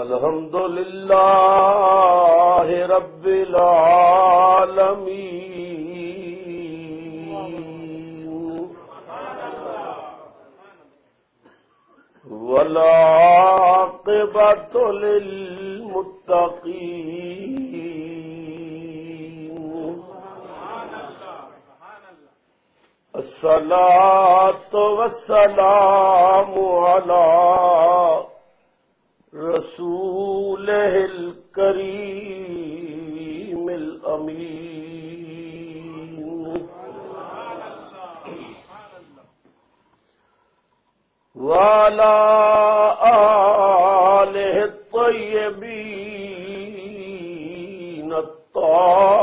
الحمد لله رب العالمين والعاقبة للمتقين الصلاة والسلام على رسوله الكريم الأمين. وعلى آله الطيبين الطاهرين.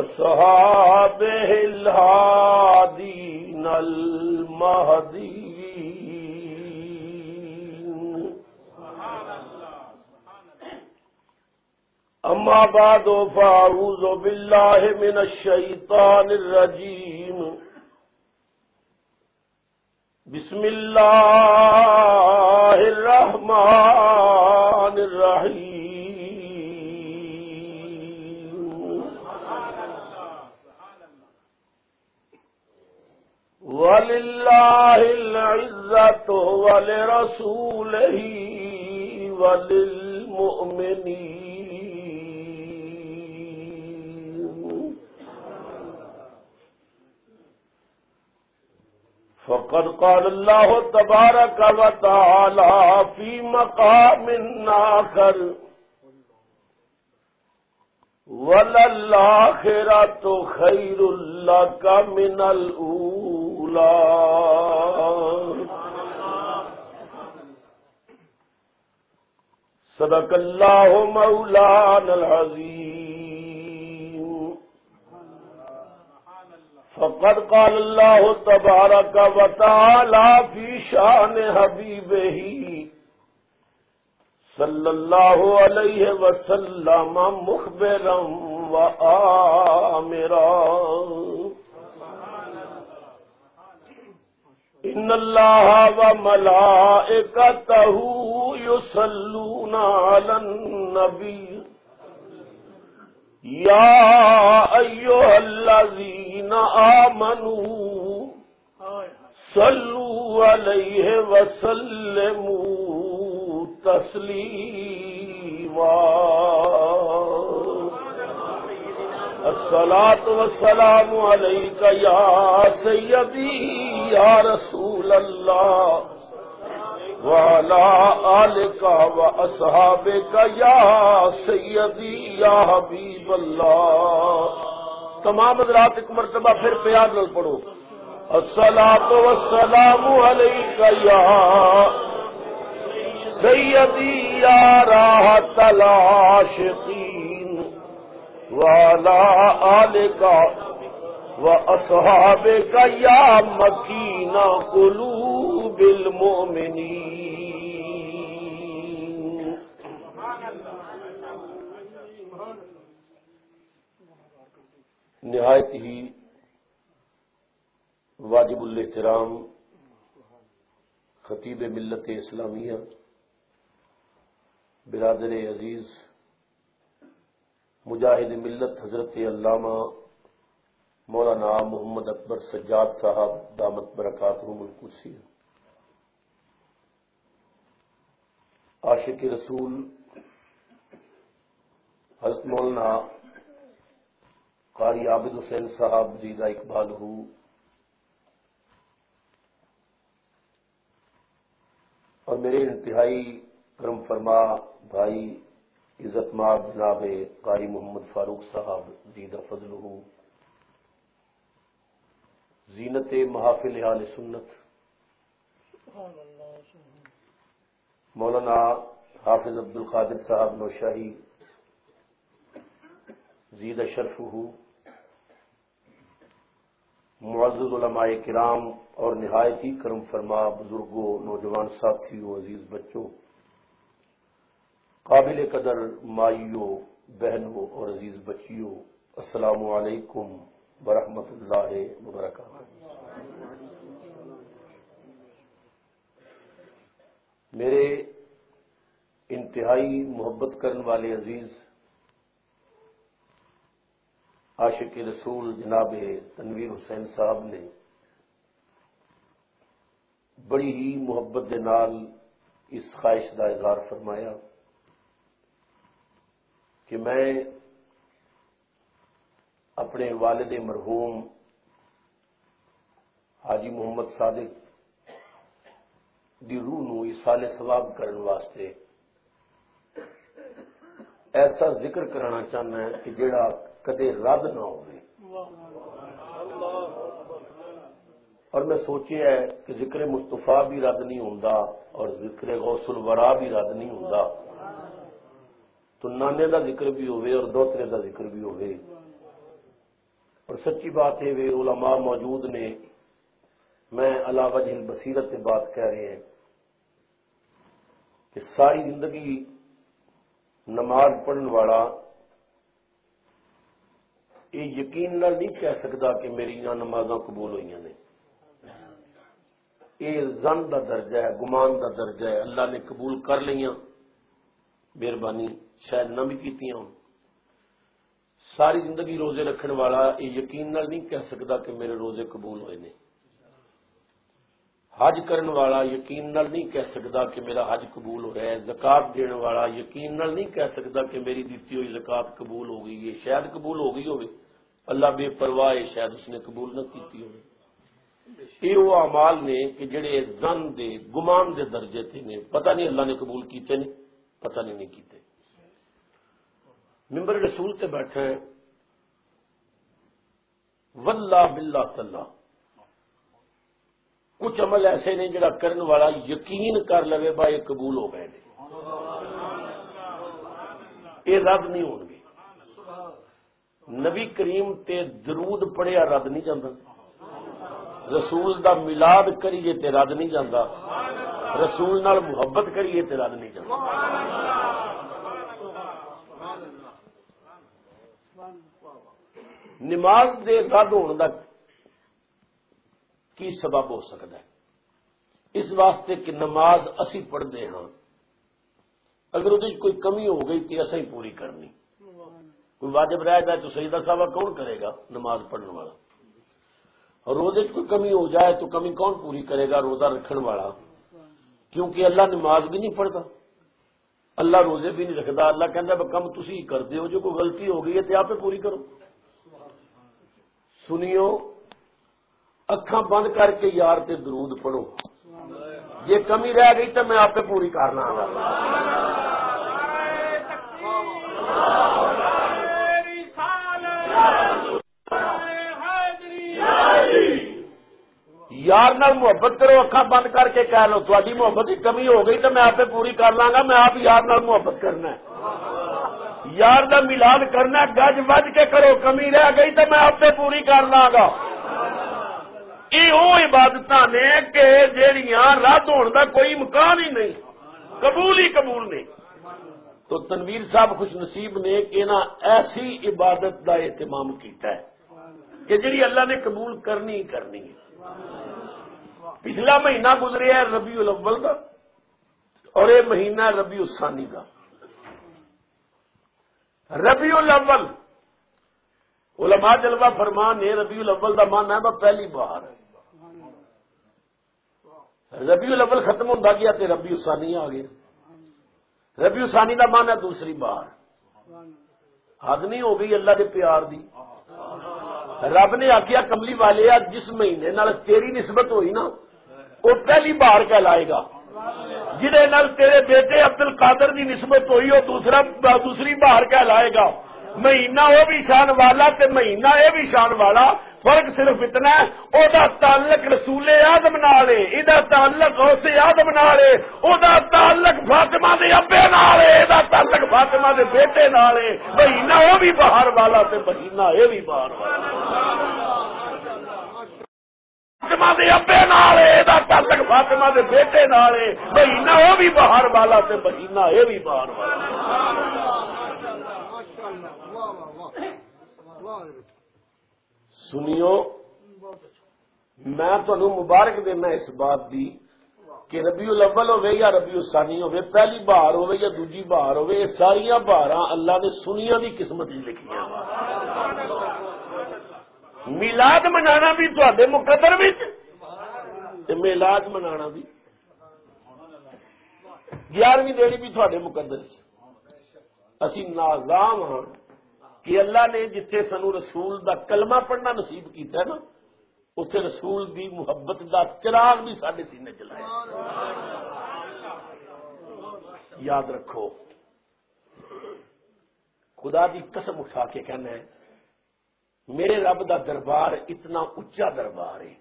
وأصحابه الهادين المهديين. أما بعد فأعوذ بالله من الشيطان الرجيم. بسم الله الرحمن الرحيم. ولله العزة ولرسوله وللمؤمنين فقد قال الله تبارك وتعالى في مقام آخر. وللآخرة خير لك من الأولى. صدق الله مولانا العظيم فقد قال الله تبارك وتعالى في شان حبيبه صلى الله عليه وسلم مخبرا وآمرا إن الله وملائكته يصلون على النبي. يا أيها الذين آمنوا صلوا عليه وسلموا تسليما. الصلاة والسلام عليك يا سيدي، يا رسول الله. وعلى آلك وأصحابك يا سيدي، يا حبيب الله. تمام حضرات، ایک مرتبہ پھر پیار نل پڑھو. الصلاة والسلام عليك يا سيدي، يا راحة العاشقين. وعلى آلك وأصحابك يا مكين قلوب المؤمنين. نہایت ہی واجب الاحترام خطیب ملت اسلامیہ برادر عزیز مجاہد ملت حضرت علامہ مولانا محمد اکبر سجاد صاحب دامت برکات القدسی عاشق رسول حضرت مولانا قاری عابد حسین صاحب زیدہ اقبال ہو۔ اور میرے انتہائی کرم فرما بھائی عزت ماب جناب قاری محمد فاروق صاحب زیدہ فضل ہو زینت محافل حال سنت، مولانا حافظ عبد القادر صاحب نوشاہی، زید شرف ہو معزز علماء کرام اور نہایتی کرم فرما بزرگوں، نوجوان ساتھیوں، عزیز بچوں قابل قدر مائیوں بہنوں اور عزیز بچیوں، السلام علیکم ورحمۃ اللہ وبرکاتہ۔ میرے انتہائی محبت کرنے والے عزیز، عاشق رسول جناب تنویر حسین صاحب نے بڑی ہی محبت نال اس خواہش کا اظہار فرمایا۔ کہ میں اپنے والد مرحوم حاجی محمد صادق دی روح نو اسال سواب کرنے واسطے ایسا ذکر کرنا چاہنا ہے کہ جڑا کدے رد نہ ہو اور میں سوچیا ہے کہ ذکر مستفا بھی رد نہیں ہوں اور ذکر غوث الورا بھی رد نہیں ہوں تو نانے دا ذکر بھی ہوئے اور دوترے دا ذکر بھی ہوئے۔ اور سچی بات ہے وہ علماء موجود نے، میں علاوہ جہل بصیرت بات کہہ رہے ہیں کہ ساری زندگی نماز پڑھنے والا یہ یقین نہیں کہہ سکتا کہ میری نماز قبول ہوئی نے۔ یہ زن کا درجہ ہے، گمان کا درجہ ہے، اللہ نے قبول کر لیا مہربانی شاید نہ بھی کی ساری زندگی روزے رکھنے والا یہ یقین نہیں کہہ سکتا کہ میرے روزے قبول ہوئے نے۔ حج کرن والا یقین نال نہیں کہہ سکتا کہ میرا حج قبول ہو رہا ہے۔ زکات دینے والا یقین نال نہیں کہہ سکتا کہ میری دیتی ہوئی زکات قبول ہو گئی ہے۔ شاید قبول ہو گئی ہوگی اللہ بے پرواہ ہے، شاید اس نے قبول نہ کیتی ہوگی یہ وہ امال نے کہ جڑے زن دے، گمان دے درجے تھے نے، پتہ نہیں اللہ نے قبول کیتے نہیں پتہ نہیں نہیں کیتے۔ ممبر رسول تے بیٹھے۔ واللہ باللہ تاللہ کچھ عمل ایسے نے جڑا کرن والا یقین کر لے با یہ قبول ہو گئے یہ رد نہیں ہو گے۔ نبی کریم تے درود پڑھیا رد نہیں جانا رسول دا ملاد کریے تے رد نہیں جانا رسول نال محبت کریے تے رد نہیں جانا نماز دے رد ہونے کا کی سبب ہو سکتا ہے؟ اس واسطے کہ نماز اسی پڑھتے ہاں اگر وہ کوئی کمی ہو گئی تو اصل پوری کرنی۔ کوئی واجب رہ جائے تو سیدہ صاحب کون کرے گا نماز پڑھنے والا؟ اور روزے کوئی کمی ہو جائے تو کمی کون پوری کرے گا روزہ رکھنے والا؟ کیونکہ اللہ نماز بھی نہیں پڑھتا۔ اللہ روزے بھی نہیں رکھتا۔ اللہ کہہ کم تھی کرتے ہو جو کوئی غلطی ہو گئی ہے تو آپ پوری کرو۔ سنیو اکھا بند کر کے یار تے درود پڑھو۔ یہ کمی رہ گئی تو میں آپ پوری کرنا یار نال محبت کرو اکھا بند کر کے کہہ لو تاری محبت کی کمی ہو گئی تو میں آپ پوری کر لاں گا میں آپ یار نال محبت کرنا ہے۔ یار کا ملاد کرنا گج بج کے کرو، کمی رہ گئی تو میں آپ پوری کر لاں گا یہ وہ عبادت نے کہ جہیا رد ہونے کا کوئی مکان ہی نہیں، قبول ہی قبول نہیں۔ تو تنویر صاحب خوش نصیب نے کہ نا ایسی عبادت کا اہتمام کیتا ہے کہ جی اللہ نے قبول کرنی ہی کرنی ہے۔ پچھلا مہینہ گزریا ہے ربی الاول کا اور یہ مہینہ ربی السانی کا۔ ربی الاول، علماء جلوہ فرمان ہے ربی الاول کا من ہے پہلی بار ہے۔ ربی الاول ختم ہوتا گیا تو ربی اسانی آ گیا۔ ربی اسانی کا من ہے دوسری بار۔ حد نہیں ہو گئی اللہ کے پیار دی۔ رب نے آخیا کملی والے جس مہینے تیری نسبت ہوئی نا وہ پہلی بار کہلائے گا۔ جہد تیرے بیٹے عبد القادر کی نسبت ہوئی، وہ دوسرا دوسری بار کہلائے گا۔ مہینہ وہ بھی شان والا تے مہینہ یہ بھی شان والا، فرق صرف اتنا ہے او دا تعلق رسول آدم نالے یہ تعلق اس آدم نالے او دا تعلق فاطمہ دے ابے نالے یہ تعلق فاطمہ دے بیٹے نالے مہینہ وہ بھی باہر والا تے مہینہ یہ بھی باہر والا۔ فاطمہ دے ابے نالے یہ تعلق فاطمہ دے بیٹے نالے مہینہ وہ بھی باہر والا تے مہینہ یہ بھی باہر والا۔ سنیو، میں تمہیں مبارک دینا اس بات دی کہ ربی الاول ہوے یا ربی السانی ہوے پہلی بہار ہوے یا دوجی بہار ہوے یہ ساری بہار اللہ نے سنیا دی قسمت لکھی میلاد منانا بھی تے مقدر میلاد منانا بھی۔ گیارہویں دینی بھی تھوڑے مقدر اسی نازام ہاں کہ اللہ نے جتھے سنو رسول دا کلمہ پڑھنا نصیب کیتا ہے نا اتنے رسول دی محبت دا چراغ بھی سارے سینے چلایا یاد رکھو۔ خدا دی قسم اٹھا کے کہنا ہے میرے رب دا دربار اتنا اچا دربار ہے۔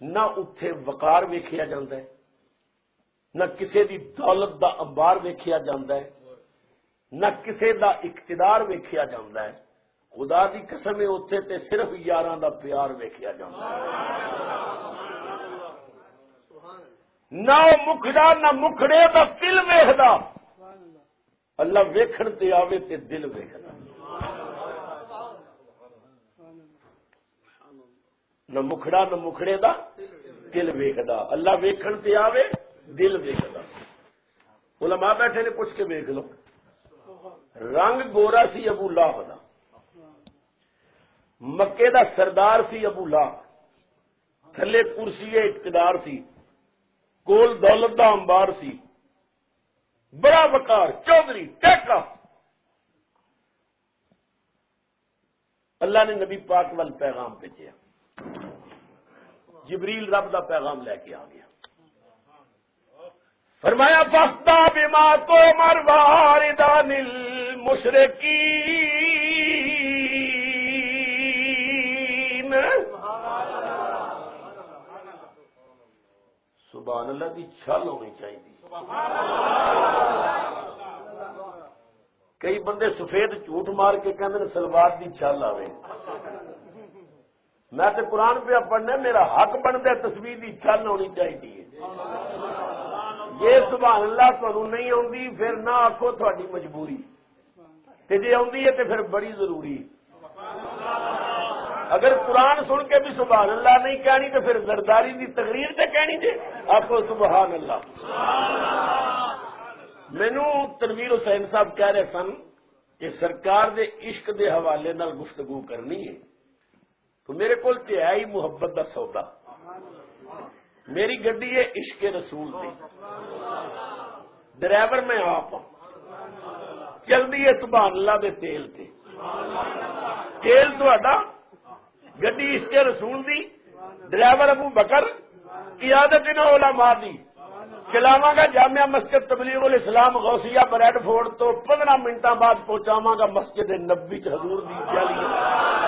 نہ اتے وکار ویخیا جا نہ کسی دی دولت دا امبار ویخیا جا نہ کسی دا اقتدار ویخیا جا خدا دی قسم اتے تے صرف یار دا پیار ویکیا جا نہ مکھڑا نہ مکھڑے دا دل ویخدا اللہ ویکھن تے آوے تے دل ویخدا نہ مکھڑا نہ مکھڑے دا دل ویخدا اللہ ویکھن تے آوے، دل ویخدا علماء بیٹھے نے پوچھ کے ویک لو۔ رنگ گورا سی ابو اللہ دا۔ مکے دا سردار سی ابو لا تھلے کرسی اقتدار سی۔ کول دولت دا امبار سی۔ بڑا وکار چودھری ٹیکا اللہ نے نبی پاک وال پیغام بھیجا جبریل رب دا پیغام لے کے آ گیا۔ فرمایا بستا بیما تو مروار دانل مشرقی سبحان اللہ کی چھل ہونی چاہیے۔ کئی بندے سفید جھوٹ مار کے کہتے سلوار کی چھل آئے میں تو قرآن پہ پڑھنا میرا حق بنتا تصویر کی چھل ہونی چاہیے۔ یہ سبحان اللہ تمہیں نہیں آتی پھر نہ آخو تھوڑی مجبوری۔ جی آتی ہے تو پھر بڑی ضروری اگر قرآن سن کے بھی سبحان اللہ نہیں کہنی تو پھر زرداری کی تقریر سے کہنی جی آپ کو سبحان اللہ۔ مینو تنویر حسین صاحب کہہ رہے سن کہ سرکار دے عشق دے حوالے نال گفتگو کرنی ہے۔ تو میرے کو ہے ہی محبت کا سودا۔ میری گڈی ہے عشق رسول دی۔ ڈرائیور میں آپ ہوں چلتی ہے سبحان اللہ دے تیل تے۔ تیل تو گڈی اس کے رسول دی۔ ڈرائیور ابو بکر قیادت نہ اولا مار دی۔ چلاوا گا جامعہ مسجد تبلیغ الاسلام غوثیہ بریڈ فورڈ تو پندرہ منٹوں بعد پہنچاوا گا مسجد نبی حضور دی چالی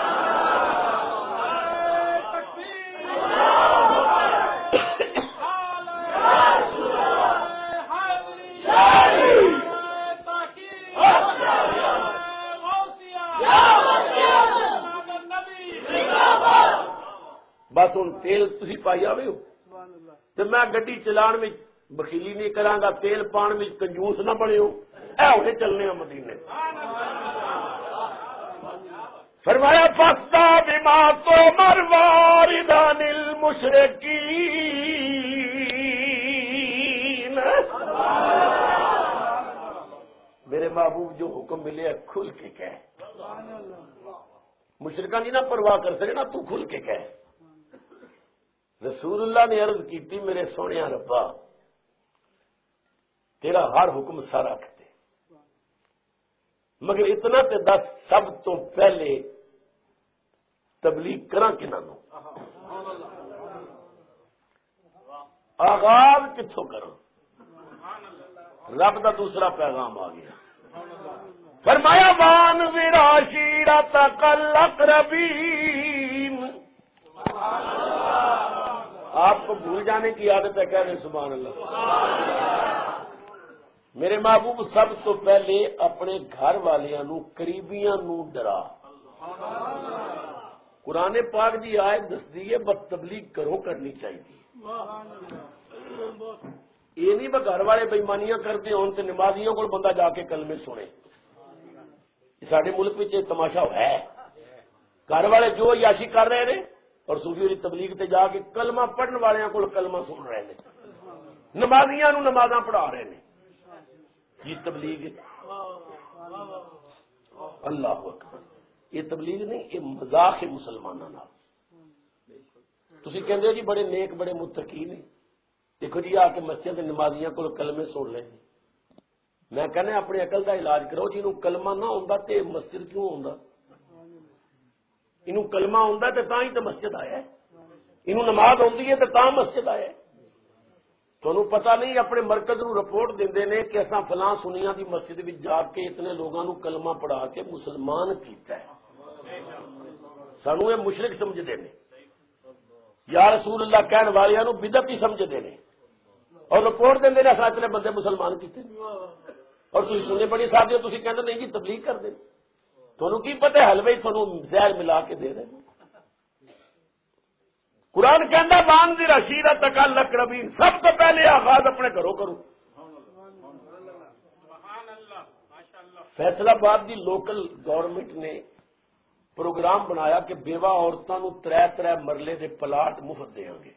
ہوں تیل تھی پائی آئے ہو۔ تو میں گڈی چلان میں بخیلی نہیں کرا تیل پان میں کنجوس نہ بنے ہو اے ہونے چلنے مدینے۔ فرمایا پستا بیما تو مروار مشرقی میرے محبوب جو حکم ملے کھل کے کہ مشرقہ نہیں نہ پرواہ کر سکے نا تو کھل کے کہ رسول اللہ نے عرض کی میرے سونے ربا، تیرا ہر حکم سارا رکھتے مگر اتنا تے دس، سب تو پہلے تبلیغ کرا کہ نہ آغاز کتوں کرا رب کا دوسرا پیغام آ گیا۔ فرمایا بان ویرا شیرا تک ربی آپ کو بھول جانے کی عادت ہے، کہہ رہے سبحان اللہ۔ میرے محبوب، سب تو پہلے اپنے گھر والوں قریبیاں نو ڈرا۔ قرآن پاک دی آئے دس دیے بد تبلیغ کرو، کرنی چاہیے۔ یہ نہیں میں گھر والے بےمانیاں کرتے ہوں تو نمازیوں کو بندہ جا کے کلمے سنے۔ سارے ملک میں تماشا ہے۔ گھر والے جو یاشی کر رہے ہیں اور صوفی والی تبلیغ تے جا کے کلمہ پڑھنے والوں کو کلمہ سن رہے ہیں نمازیاں نو نماز پڑھا رہے ہیں یہ تبلیغ اللہ اکبر۔ یہ تبلیغ نہیں، یہ مزاق ہے مسلمانوں تھی کہ جی بڑے نیک، بڑے متقی نے دیکھو جی آ کے مسجد نمازیاں کو کلمے سن لیں میں کہنا ہاں، اپنے عقل کا علاج کرو جی کلمہ نہ آتا تو مسجد کیوں آتا یہ کلمہ آتا تو ہی تو مسجد آیا یہ نماز آتی ہے تو مسجد آیا تمہیں پتا نہیں اپنے مرکز نو رپورٹ دے نے کہ اصا فلاں سنیا دی مسجد بھی جا کے اتنے لوگوں نو کلمہ پڑھا کے مسلمان کیتا ہے۔ سانو یہ مشرق سمجھتے ہیں یا رسول اللہ کہنے والوں بدت ہی سمجھتے ہیں اور رپورٹ دیں اصل اتنے بندے مسلمان کیتے اور تھی سننے بڑی ساتھ ہو جی، تھی کہتے نہیں جی تبلیغ کر دیں تمہیں کی پتا حلوے تمہیں زہر ملا کے دے رہے قرآن کہہ باندھ رشید تک لکڑی سب تو پہلے آغاز اپنے گھروں کرو۔ فیصلہ آباد کی لوکل گورنمنٹ نے پروگرام بنایا کہ بیوہ عورتوں تر تر مرلے دے پلاٹ مفت دیا گے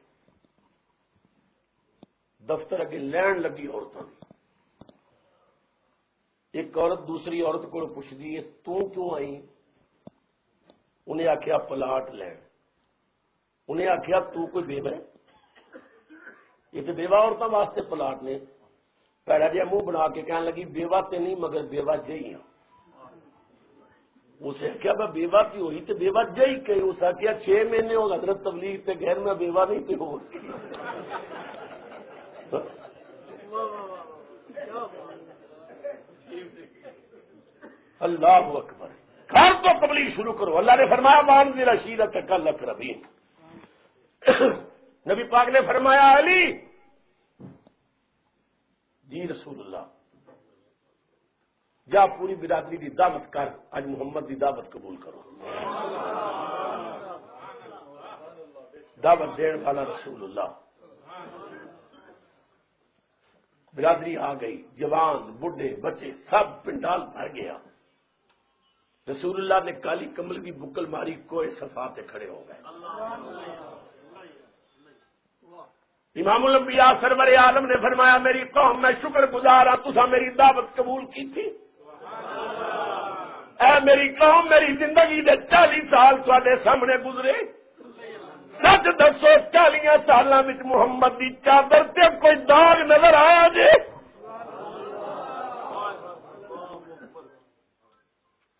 دفتر اگے لین لگی عورتوں کی ایک عورت دوسری عورت کو پوچھتی ہے تو کیوں آئی انہیں آخیا پلاٹ لین انہیں آخیا تو کوئی بیوہ ہے یہ تو بیوہ عورتوں واسطے پلاٹ نے پیڑا جہا منہ بنا کے کہنے لگی بیوہ تے نہیں مگر بیوہ جی ہوں اسے کیا میں بیوہ کی ہوئی تو بیوہ جی کہ اس کیا چھ مہینے ہو حضرت تبلیغ تے گھر میں بیوہ نہیں تھی ہو اللہ اکبر۔ گھر تو تبلیغ شروع کرو۔ اللہ نے فرمایا مان دی رشید تک لکھ ربی نبی پاک نے فرمایا، علی! جی رسول اللہ، جا پوری برادری کی دعوت کر اج محمد کی دعوت قبول کرو۔ دعوت دین والا رسول اللہ۔ برادری آ گئی، جوان بڈھے بچے، سب پنڈال بھر گیا۔ رسول اللہ نے کالی کمل کی بکل ماری کوئی سفاتے کھڑے ہو گئے۔ امام الانبیاء سرور عالم نے فرمایا، میری قوم، میں شکر گزار ہوں تصا میری دعوت قبول کی تھی اے میری قوم، میری زندگی دے چالی سال تے سامنے گزرے۔ سچ دسو چالیا سال محمد کی چادر تے کوئی داغ نظر آیا جی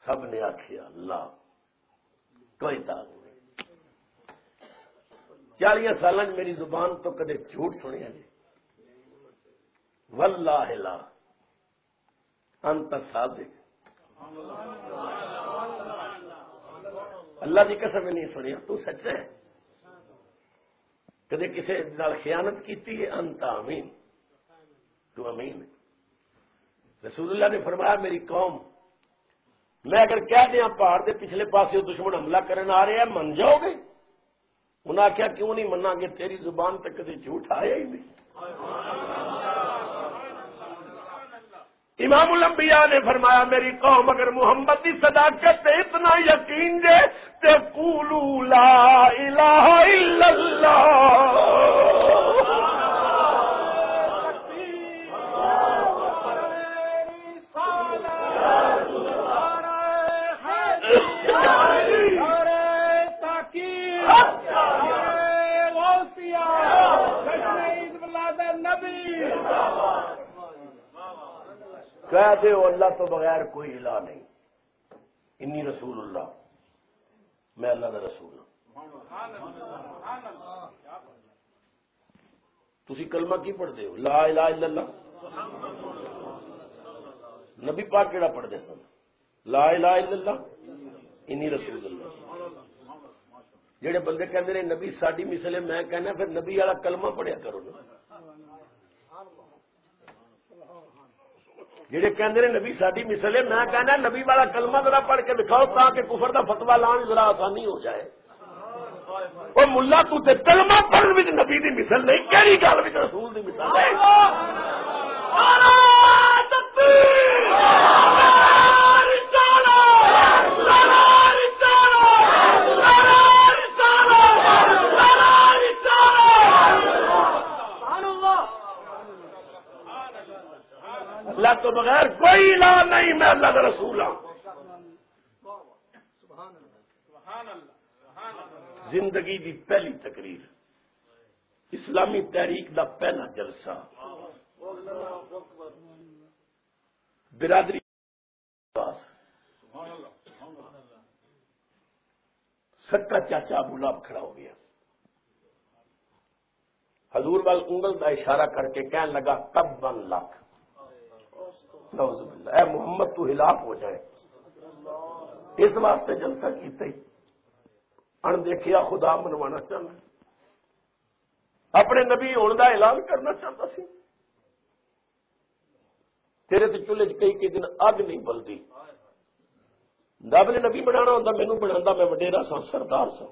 سب نے آخیا اللہ، کوئی داغ نہیں۔ چالیا سال میری زبان تو کدے جھوٹ سنیا جی؟ لا، انت صادق۔ اللہ کی قسم نہیں سنیا، تو سچ ہے۔ کدے کسی خیانت کی انت امین تو امین رسول اللہ نے فرمایا، میری قوم میں اگر کہہ دیا پہاڑ کے پچھلے پاس دشمن حملہ کرنے آ رہے ہیں، من جاؤ گے؟ انہیں آخیا کیوں نہیں منا گے؟ تیری زبان تک کدی جھوٹ آیا ہی نہیں۔ امام الانبیاء نے فرمایا، میری قوم اگر محمد کی صداقت اتنا یقین دے تے قولو لا الہ الا اللہ۔ کہہ دے اللہ تو بغیر کوئی الہ نہیں۔ انی رسول اللہ۔ میں اللہ کا رسول ہوں۔ تھی کلمہ کی پڑھتے ہو؟ لا الہ الا اللہ۔ نبی پاک کہڑا پڑھتے سن؟ لا الہ الا اللہ۔ انی رسول اللہ۔ جہے بندے کہتے ہیں نبی ساری مثل ہے میں کہنا، پھر نبی والا کلمہ پڑھیا کرو نا۔ جہے کہ نبی ساری مثل ہے، میں کہنا نبی والا کلمہ ذرا پڑھ کے دکھاؤ تاکہ کفر کا فتوا لان ذرا آسانی ہو جائے۔ اور ملا تے کلمہ پڑھنے نبی دی مثل نہیں کہڑی گل رسول دی مثل ہے؟ تو بغیر کوئی الہ نہیں، میں اللہ کا رسول ہوں۔ زندگی دی پہلی تقریر، اسلامی تحریک دا پہلا جلسہ۔ برادری سکا چاچا بلاب کھڑا ہو گیا۔ حضور وال انگل کا اشارہ کر کے کہنے لگا تب بن لاکھ۔ نوز اے محمد، تو ہلاک ہو جائے۔ اس واسطے جلسہ کیتے ان دیکھیا خدا منوانا چاہتا اپنے نبی ہونے کا اعلان کرنا چاہتا سی۔ تیرے تو چولہے کئی کئی دن اگ نہیں بلتی رب نے نبی بنا ہوتا مینو بنا میں وڈیرا سا سردار سا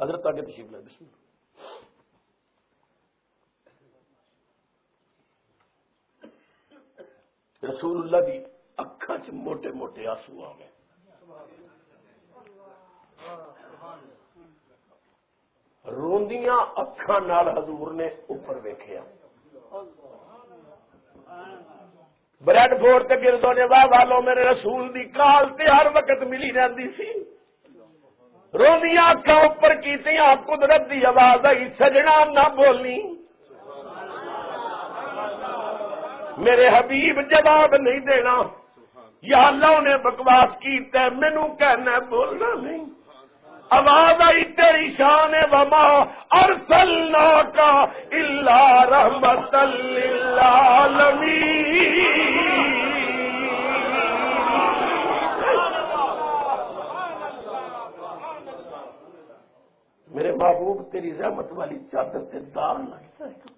حضرت آگے تشریف لے بسم اللہ۔ رسول اللہ دی اکھا چ موٹے موٹے آسو آ گئے۔ روندیاں اکھا نال حضور نے اوپر ویکھیا۔ بریڈ فورٹ گردوں نے واہ والو میرے رسول دی کال تے ہر وقت ملی رہتی سی۔ روندیاں اکھا اوپر کی قدرت دی آواز آئی، سجنا نہ بولنی۔ میرے حبیب جواب نہیں دینا۔ یا اللہ نے بکواس کی مینو کہنا بولنا نہیں۔ آواز آئی، تیری شان وما ارسلنا کا اللہ رحمت للعالمین۔ میرے محبوب، تیری رحمت والی چادر سے دار لگ۔ جائے گا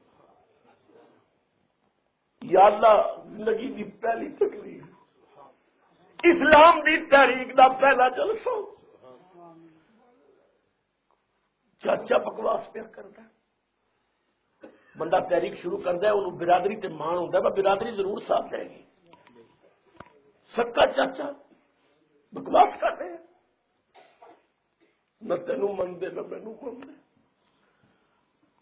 یا اللہ، زندگی دی پہلی تقریر اسلام دی تحریک دا پہلا جلسہ۔ چاچا بکواس پیا کرتا بندہ تحریک شروع کرتا ہے، انہوں برادری تے مان ہوتا ہے برادری ضرور ساتھ دے گی۔ سکا چاچا، بکواس کرتے ہیں۔ نہ تینوں منگے نہ مینو منگے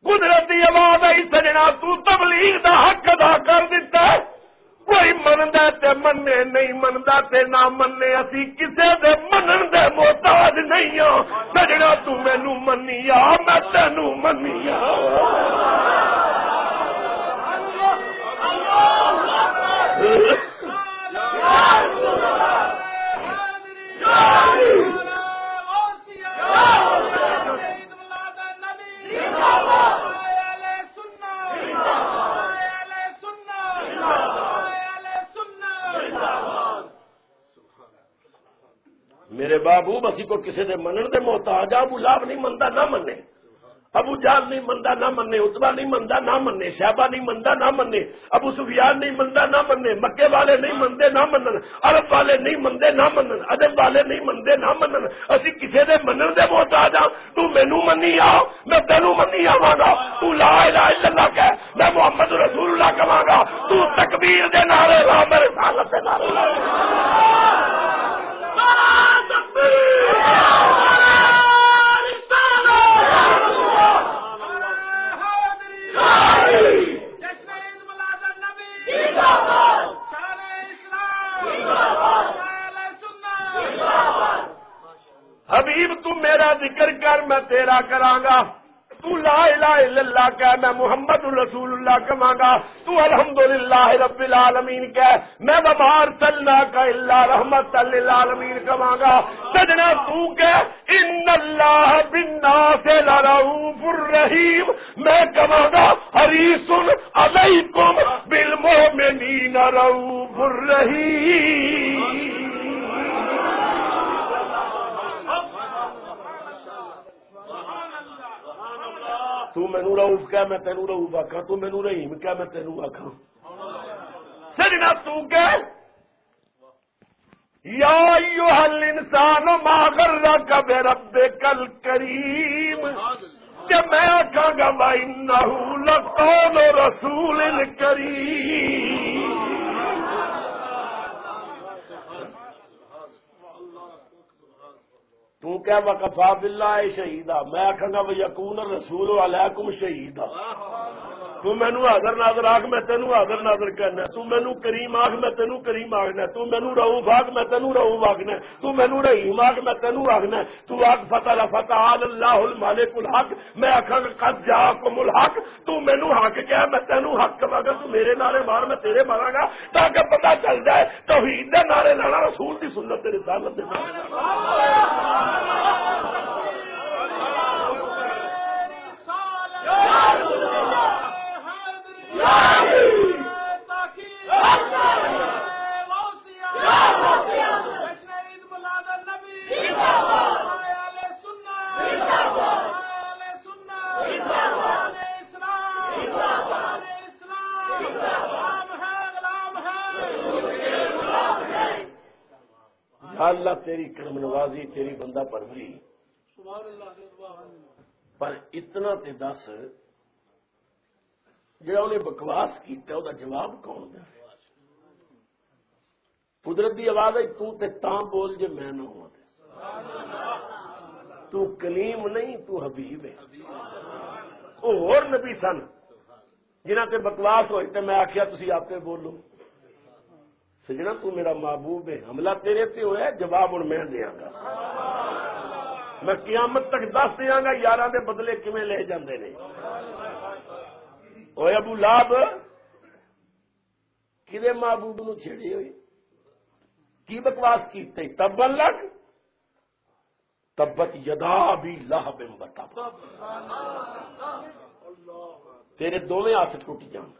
قدرتی آواز آئی سجنا تو تبلیغ دا حق ادا کر دیتا ہے۔ کوئی منتا تے منے نہیں منتا تے نہ منے اسی کسے دے منن دے محتاج نہیں ہوں سجنا تو منی آ میں تینو منی آ۔ میرے بابو بسی کو کسی نے منن دے محتاج ابو لاب نہیں منتا نہ منے ابو جال نہیں منتا نہ منے اتبا نہیں منتا نہ منے شہبا نہیں منتا نہ منے ابو سفیان نہیں منتا نہ منے مکے والے نہیں منتے نہ منن۔ عرب والے نہیں منتے نہ منن۔ ادب والے نہیں منتے نہ منن۔ اسی کسی دے منن دے محتاج آ تو مینو منی آ، میں تینو منی آوا گا۔ تو لا الہ الا اللہ کہ میں محمد رسول اللہ کہاں گا۔ تو تکبیر دے نعرے لا میرے سالت دے نعرے۔ لا حبیب تم میرا ذکر کر میں تیرا کراگا تو لا الہ الا اللہ کہہ میں محمد رسول اللہ کہاں گا تو الحمدللہ رب العالمین کہہ میں بمار چلنا کا اللہ رحمت للعالمین کہاں گا سجنا تو کہہ ان اللہ بالناس لرؤوف الرحیم، میں کہاں گا حریص علیکم بالمؤمنین رؤوف الرحیم۔ تو مینو روف کیا میں تینو روف آخا تو مینو رحیم کیا میں تینوں آخا سجنا تو کہ یا حل انسان ماغر بے رب کل کریم کہ میں آخا گا بھائی نہ رسول کریم تو کیا وقفا بلا ہے شہید میں آخا گا بھائی یقون رسول علیکم شہید تو مینو حاضر ناظر آخ میں تینوں حاضر ناظر کرنا تو مینو کریم آخ میں تینوں کریم آخنا تو مینو رہو آخ میں تینوں رہو آخنا تو مینو رحیم آخ میں تینوں آخنا تو آخ فتح فتح اللہ المالک الحق۔ میں آخا قد جا کو ملحق تو مینو حق کیا میں تینوں حق کما تو میرے نعرے مار، میں تیرے مارا گا۔ تاکہ پتا چل جائے تو نعرے لانا رسول کی سنت تیرے سالت اللہ تیری کرم نوازی تیری بندہ پروری پر اتنا تے دس جا بکواس کیا وہ جواب کون دے؟ قدرت کی آواز ہے تاں بول جے میں نہ ہوں۔ تو کلیم نہیں، تو حبیب ہے۔ وہ اور نبی سن جنہ تے بکواس ہوئی تے میں آخیا تھی آپ بولو۔ سجنا، تو میرا محبوب ہے، حملہ تیرے تے ہوا ہے، جواب ہوں میں دیا گا۔ میں قیامت تک دس دیا گا یار دے بدلے کمیں لے جاندے نے؟ وہ ابو لاب کدے محبوب نو چھڑی ہوئی کی بکواس کی تب لگ تبت یدا بھی لاہ بم بتا تیرے دونوں ہاتھ ٹوٹ جان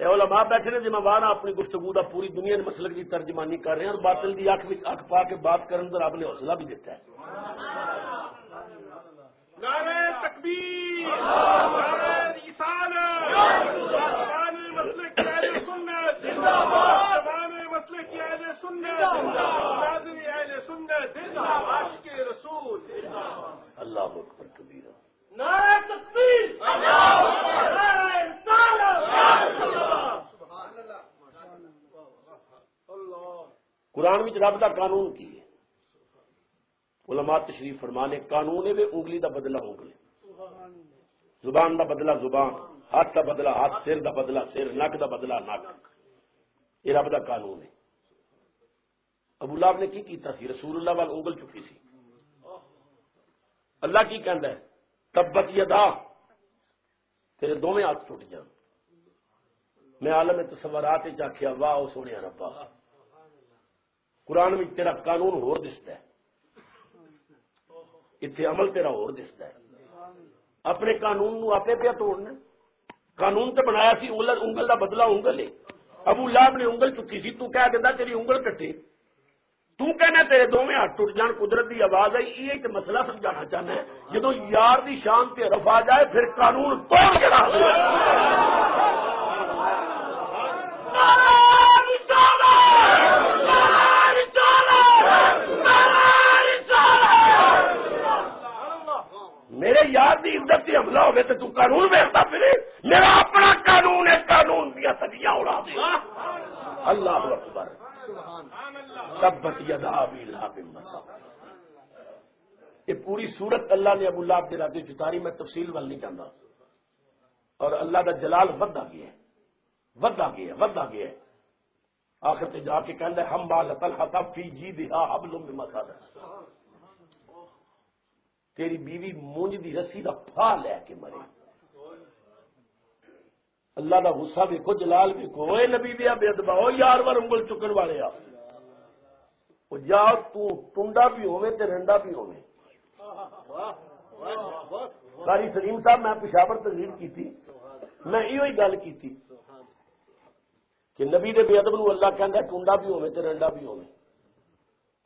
اے علماء بیٹھے نے جمع بار اپنی گفتگو دا پوری دنیا نے مسلک کی ترجمانی کر رہے ہیں اور باطل دی اکھ اکھ پا کے بات کرنے پر آپ نے حوصلہ بھی دیتا ہے نعرہ تکبیر نعرہ رسالت مسلک کی اہل سنت مسلک کی اہل سنت ناظری اہل سنت عاشق رسول اللہ اکبر کبیر نعرہ تکبیر. نعرہ قرآن رب کا قانون کی ہے؟ علماء تشریف فرمانے قانون ہے انگلی دا بدلہ انگلی زبان دا بدلہ زبان، ہاتھ دا بدلہ ہاتھ، سر دا بدلہ سر، نک دا بدلہ نک۔ یہ رب دا قانون ہے۔ ابو لاب نے کی کیتا سی؟ رسول اللہ وال انگل چکی سی۔ اللہ کی کہندا ہے، تبت یدا۔ تیرے دونوں ہاتھ ٹوٹ جان۔ میں عالم تصورات آخیا واہ سونے ربا۔ قرآن میں تیرا قانون ہو دستا ہے۔ اتنے عمل تیرا ہو دستا ہے۔ اپنے قانون نو آپ پیا توڑنا قانون تو بنایا سی، انگل انگل کا بدلا انگل ہے۔ ابو لاب نے انگل چکی سی، تو کہہ دینا تیری انگل کٹے۔ تو کہنا تیرے دونوں ہاتھ ٹوٹ جان، قدرت کی آواز ہے یہ ایک مسئلہ سمجھانا چاہنا ہے۔ جدو یار دی شان تے رفا جائے، پھر قانون توڑ کے رکھ میرے یاد کی عزت سے حملہ ہوگی تو قانون ویستا پھر میرا اپنا قانون ہے، قانون دیا سدیاں اڑا دے اللہ اکبر۔ تبت یدا بھی یہ پوری صورت اللہ نے ابو اللہ کے راجے چتاری میں تفصیل وال نہیں چاہتا اور اللہ کا جلال ود آ گیا ہے۔ ود آ گیا ود آ گیا آخر سے جا کے کہہ ہم بال حتب فی جی دیا اب لوگ مسا تیری بیوی مونج دی رسی کا پھا لے کے مرے۔ اللہ کا غصہ بھی کو جلال بھی کو نبی دیا بے ادبا ہو یار ور انگل چکن والے آ جا ٹنڈا بھی ہوے تے رنڈا بھی ہوے ساری سلیم صاحب، میں پشاور تقریر کی تھی میں یہ گل کیتی کہ نبی دے بے ادب نو اللہ کہندا ٹونڈا بھی ہوے تے رنڈا بھی ہوے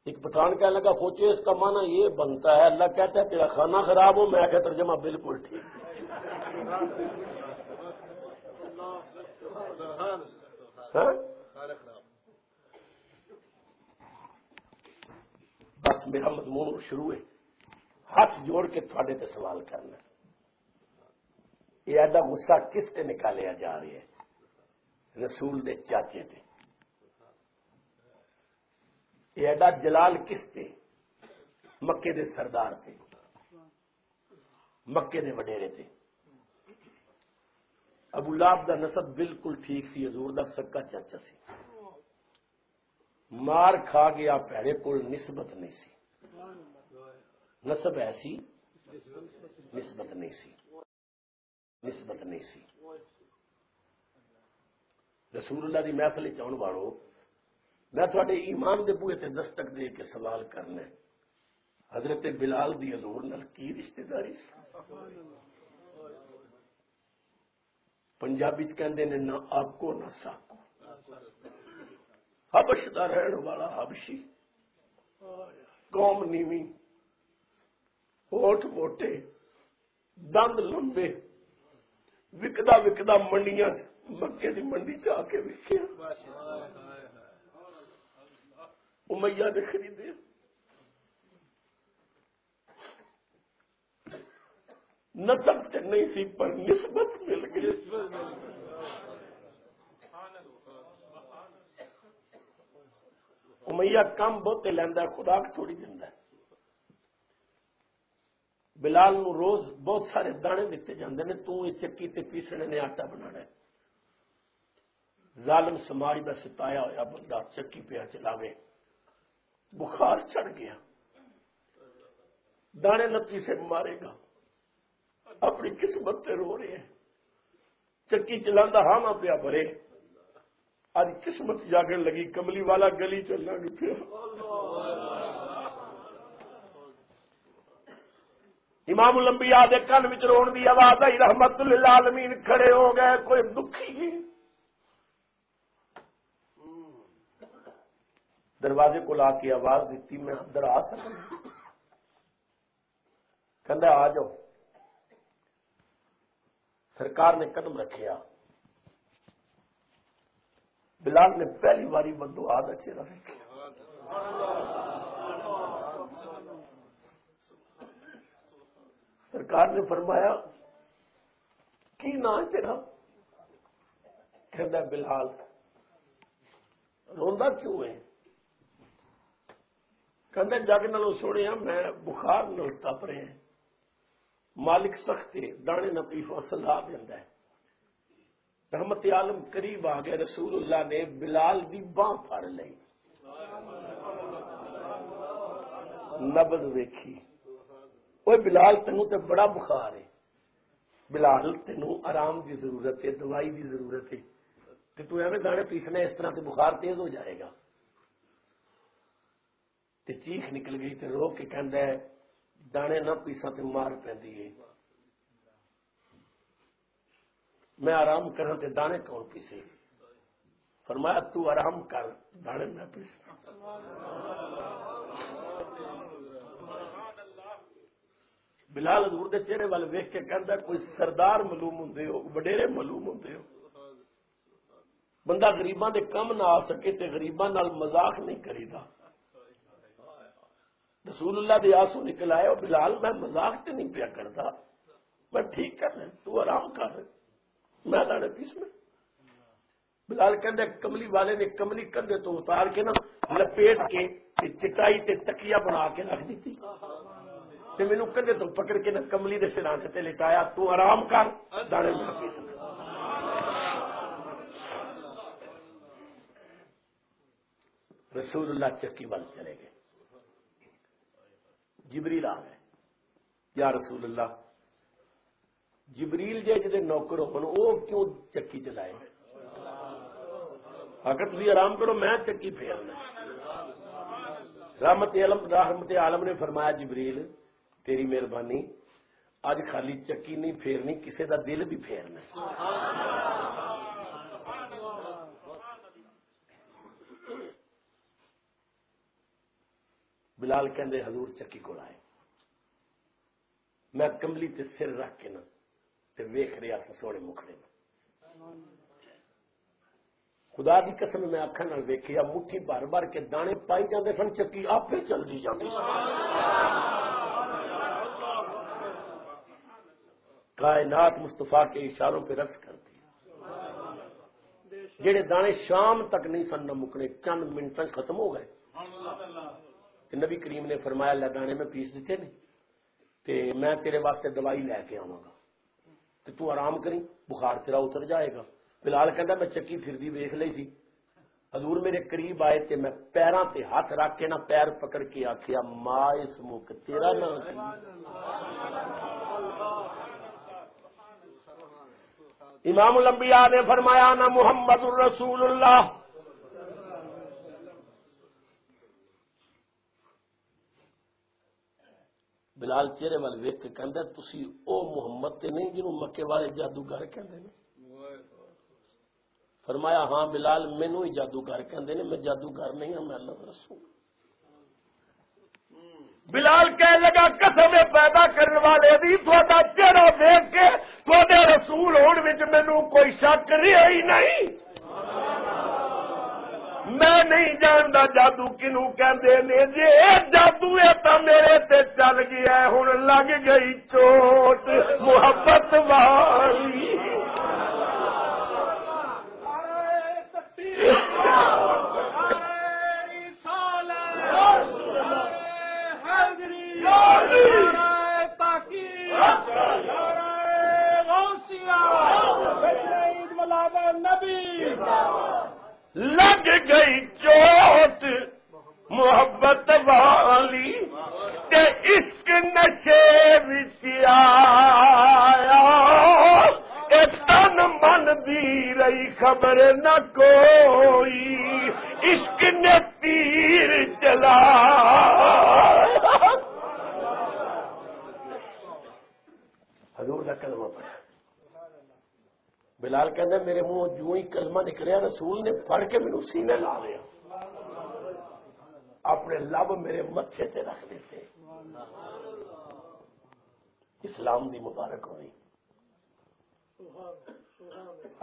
ایک پٹھان کہنے لگا سوچے اس کا معنی یہ بنتا ہے، اللہ کہتا ہے تیرا کھانا خراب ہو، میں کہ ترجمہ جی، بالکل ٹھیک۔ ہاں؟ بس میرا مضمون شروع ہے۔ ہاتھ جوڑ کے تھوڑے تے سوال کرنا۔ یہ ایڈا غصہ کس تے نکالیا جا رہی ہے؟ رسول دے چاچے تھے یہ ایڈا جلال کس تھے مکے دے سردار تھے۔ مکے دے وڈیرے تھے۔ ابو لاب دا نسب بالکل ٹھیک سی، حضور دا سکا چاچا سی۔ مار کھا گیا پیڑے کول نسبت نہیں سی۔ نسب ایسی، نسبت نہیں سی۔ نسبت نہیں سی۔ رسول اللہ دی محفل چاؤن والو میں تھوڑے ایمان دے بوئے تے دستک دے کے سوال کرنا حضرت بلال دی حضور نال کی رشتہ داری سی؟ پنجابی چ کہندے نے، نہ آپ کو نہ ساکو حبش دا رہن والا حبشی۔ قوم نیوی۔ ہوٹ موٹے دند لمبے۔ وکدا وکدا منڈیاں، مکے دی منڈی چ آ کے وکیا امیہ نے خریدے۔ نسب چ نہیں سی، پر نسبت مل گئی۔ امیہ کم بہتے لینا خدا تھوڑی دینا بلال نو روز بہت سارے دانے دیتے جاندے نے، تو یہ چکی تے پیسنے نے آٹا بنا ظالم سماج کا ستایا ہوا بندہ چکی پیا چلاوے۔ بخار چڑھ گیا۔ دانے نتی سے مارے گا۔ اپنی قسمت تے رو رہے ہیں۔ چکی چلا ہاں پیا بھرے۔ اج قسمت جاگن لگی، کملی والا گلی چلنا پیا امام الانبیاء دے کن وچ رون دی آواز آئی، رحمت للعالمین کھڑے ہو گئے، کوئی دکھی دروازے کو لا کے آواز دیتی، میں اندر آ سکوں؟ کہ آ جاؤ۔ سرکار نے قدم رکھیا۔ بلال نے پہلی باری بدو آد اچھے رکھے سرکار نے فرمایا، کی نام تیرا؟ کہ بلال۔ روا کیوں ہے؟ کہ جگ نالوں سوڑیا میں بخار نل تپ رہے ہیں۔ مالک سخت دانے نفیفہ سلاح ہے۔ رحمت عالم قریب آ گئے، رسول اللہ نے بلال دی بان پھڑ لی نبز ویکھی۔ وہ بلال تینوں تے بڑا بخار ہے۔ بلال تینوں آرام دی ضرورت ہے، دوائی دی ضرورت ہے۔ تے تو ایویں دانے پیسنا اس طرح تے بخار تیز ہو جائے گا۔ تے چیخ نکل گئی تے رو کے کہندا ہے، دانے نہ پیسا تے مار پی میں آرام تے دانے کون پیسے؟ فرمایا، تو آرام کر، دانے نہ پیس بلال حضور دے چہرے والے ویک کے کہہ کوئی سردار معلوم ہوں وڈیرے معلوم ہوں بندہ گریباں دے کم نہ آ سکے تے گریباں نال مزاق نہیں کریدا۔ رسول اللہ دے آسو نکل آئے اور بلال میں مزاق تے نہیں پیا کرتا۔ میں ٹھیک کر رہا تو آرام کر رہے میں لاڑے پیس میں؟ بلال کہندے، کملی والے نے کملی کندھے تو اتار کے نا لپیٹ کے چٹائی تے تکیا بنا کے رکھ دیتی۔ تے مینوں کندھے تو پکڑ کے نا کملی دے سرانے تے لٹایا۔ تو آرام کر۔ داڑے میں پیس رسول اللہ چکی وال چلے گئے۔ جبریل آ گئے۔ یا رسول اللہ، جبریل جے جی نوکر ہو کیوں چکی چلائے؟ اگر تھی آرام کرو، میں چکی پھیرنا رحمت علم، رحمت عالم نے فرمایا، جبریل، تیری مہربانی اج خالی چکی نہیں پھیرنی کسی دا دل بھی پھیرنا۔ بلال کہندے حضور چکی کو آئے۔ میں کملی تے سر رکھ کے نا تے ویخ رہا سا سوڑے مکھڑے میں خدا دی قسم میں آخر ویکیا مٹھی بار بار کے دانے پائی جاندے سن، چکی آپ چل دی جاتی کائنات مستفا کے اشاروں پہ رس کر دی جہے دانے شام تک نہیں سن نہ مکنے چند منٹ ختم ہو گئے۔ نبی کریم نے فرمایا لگانے میں پیس دیتے نہیں۔ تے میں تیرے واسطے دوائی لے کے آواں گا۔ تو تو آرام کریں، بخار تیرا اتر جائے گا۔ بلال کہتا میں چکی پھر دی ویخ لی سی۔ حضور میرے قریب آئے تے میں پیراں تے ہاتھ رکھ کے نہ پیر پکڑ کے آخیا ماں اس مک تیرا نام۔ امام الانبیاء نے فرمایا نا محمد الرسول اللہ۔ بلال چہرے وال ویک کے کہندا تسی او محمد تے نہیں جنوں مکے والے جادوگر کہندے نے فرمایا ہاں بلال مینو ہی جادوگر کہندے نے میں جادوگر نہیں ہوں میں اللہ رسول۔ بلال کہنے لگا، قسم پیدا کرنے والے دی، تھوڑا چہرہ دیکھ کے تھوڑے رسول ہونے میں کوئی شک رہا ہی نہیں۔ میں نہیں جانتا جادو کنو کہ جی جادو تو میرے تے چل گیا ہوں لگ گئی چوٹ، محبت والی۔ نبی۔ لگ گئی چوٹ محبت والی عشق نشے آیا۔ تن من دی رہی خبر نہ کوئی، عشق نے تیر چلا۔ حضور کا کلمہ پڑھا۔ بلال کہتے میرے منہ جو ہی کلمہ نکلیا رسول نے پڑھ کے میرے سینے لا لیا اپنے لب میرے متھے تے رکھ دیتے اسلام دی مبارک ہوئی۔